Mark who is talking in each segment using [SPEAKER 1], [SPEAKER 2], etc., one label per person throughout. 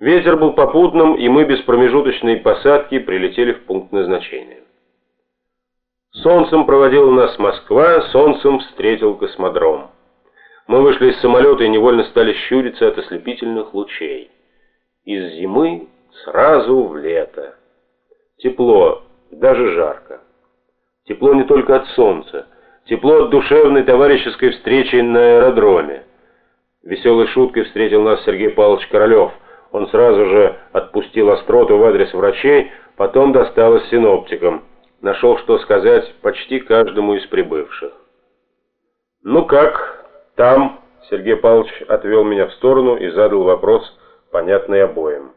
[SPEAKER 1] Ветер был попутным, и мы без промежуточной посадки прилетели в пункт назначения. Солнцем проводила нас Москва, солнцем встретил космодром. Мы вышли из самолета и невольно стали щуриться от ослепительных лучей. Из зимы сразу в лето. Тепло, даже жарко. Тепло не только от солнца, тепло от душевной товарищеской встречи на аэродроме. Веселой шуткой встретил нас Сергей Павлович Королев – он сразу же отпустил остроту в адрес врачей, потом досталось синоптикам. Нашел, что сказать почти каждому из прибывших. «Ну как, там?» Сергей Павлович отвел меня в сторону и задал вопрос, понятный обоим.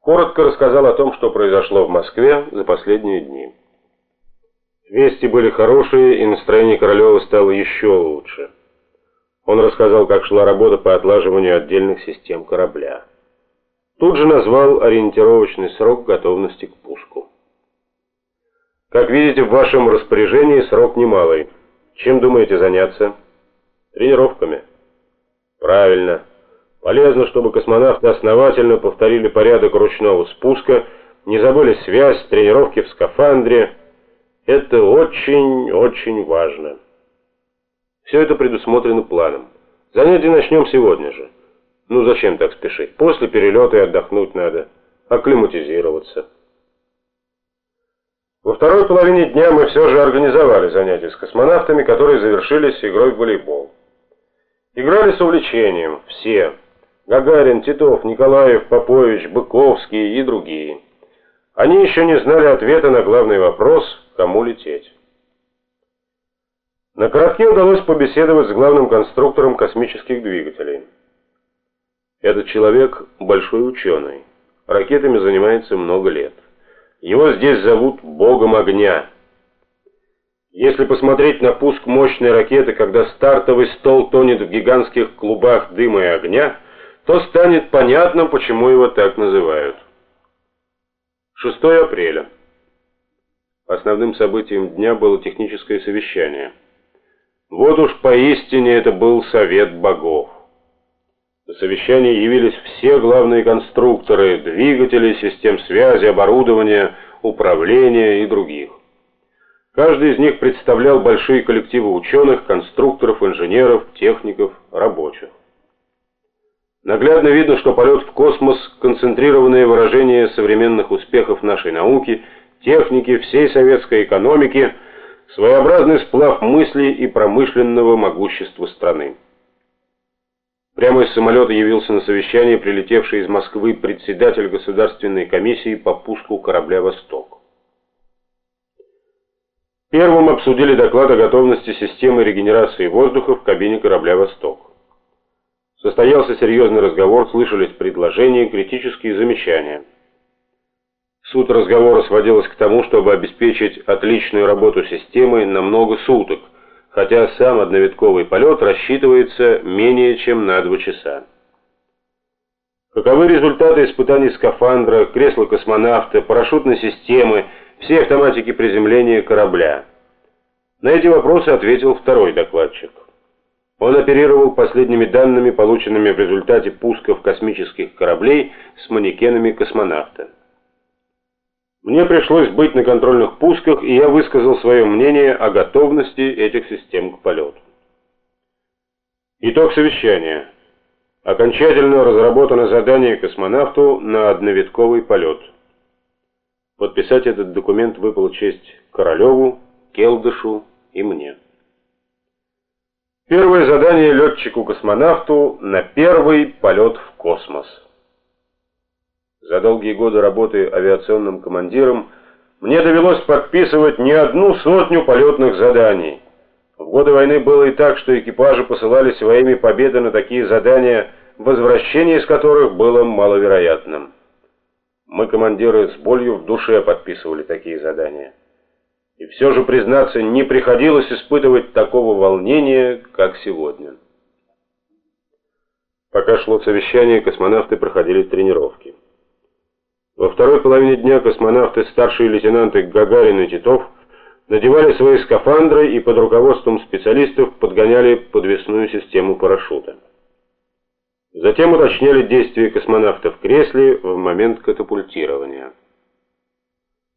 [SPEAKER 1] Коротко рассказал о том, что произошло в Москве за последние дни. Вести были хорошие, и настроение Королева стало еще лучше. Он рассказал, как шла работа по отлаживанию отдельных систем корабля. Тут же назвал ориентировочный срок готовности к пуску. Как видите, в вашем распоряжении срок немалый. Чем думаете заняться? Тренировками. Правильно. Полезно, чтобы космонавты основательно повторили порядок ручного спуска, не забыли связь, тренировки в скафандре. Это очень-очень важно. Все это предусмотрено планом. Занятия начнем сегодня же. Ну зачем так спешить? После перелета и отдохнуть надо, акклиматизироваться. Во второй половине дня мы все же организовали занятия с космонавтами, которые завершились игрой в волейбол. Играли с увлечением все. Гагарин, Титов, Николаев, Попович, Быковский и другие. Они еще не знали ответа на главный вопрос, кому лететь. На коротке удалось побеседовать с главным конструктором космических двигателей. Этот человек большой ученый. Ракетами занимается много лет. Его здесь зовут Богом огня. Если посмотреть на пуск мощной ракеты, когда стартовый стол тонет в гигантских клубах дыма и огня, то станет понятно, почему его так называют. 6 апреля. Основным событием дня было техническое совещание. Вот уж поистине это был совет богов. На совещание явились все главные конструкторы, двигатели, систем связи, оборудования, управления и других. Каждый из них представлял большие коллективы ученых, конструкторов, инженеров, техников, рабочих. Наглядно видно, что полет в космос – концентрированное выражение современных успехов нашей науки, техники, всей советской экономики, своеобразный сплав мыслей и промышленного могущества страны. Прямо из самолета явился на совещание прилетевший из Москвы председатель Государственной комиссии по пуску корабля «Восток». Первым обсудили доклад о готовности системы регенерации воздуха в кабине корабля «Восток». Состоялся серьезный разговор, слышались предложения, критические замечания. Суть разговора сводилась к тому, чтобы обеспечить отличную работу системы на много суток – хотя сам одновитковый полет рассчитывается менее чем на 2 часа. Каковы результаты испытаний скафандра, кресла космонавта, парашютной системы, все автоматики приземления корабля? На эти вопросы ответил второй докладчик. Он оперировал последними данными, полученными в результате пусков космических кораблей с манекенами космонавта. Мне пришлось быть на контрольных пусках, и я высказал свое мнение о готовности этих систем к полету. Итог совещания. Окончательно разработано задание космонавту на одновитковый полет. Подписать этот документ выпала честь Королеву, Келдышу и мне. Первое задание летчику-космонавту на первый полет в космос. За долгие годы работы авиационным командиром мне довелось подписывать не одну сотню полетных заданий. В годы войны было и так, что экипажи посылали своими победы на такие задания, возвращение из которых было маловероятным. Мы, командиры, с болью в душе подписывали такие задания. И все же, признаться, не приходилось испытывать такого волнения, как сегодня. Пока шло совещание, космонавты проходили тренировки. Во второй половине дня космонавты, старшие лейтенанты Гагарин и Титов надевали свои скафандры и под руководством специалистов подгоняли подвесную систему парашюта. Затем уточняли действия космонавта в кресле в момент катапультирования.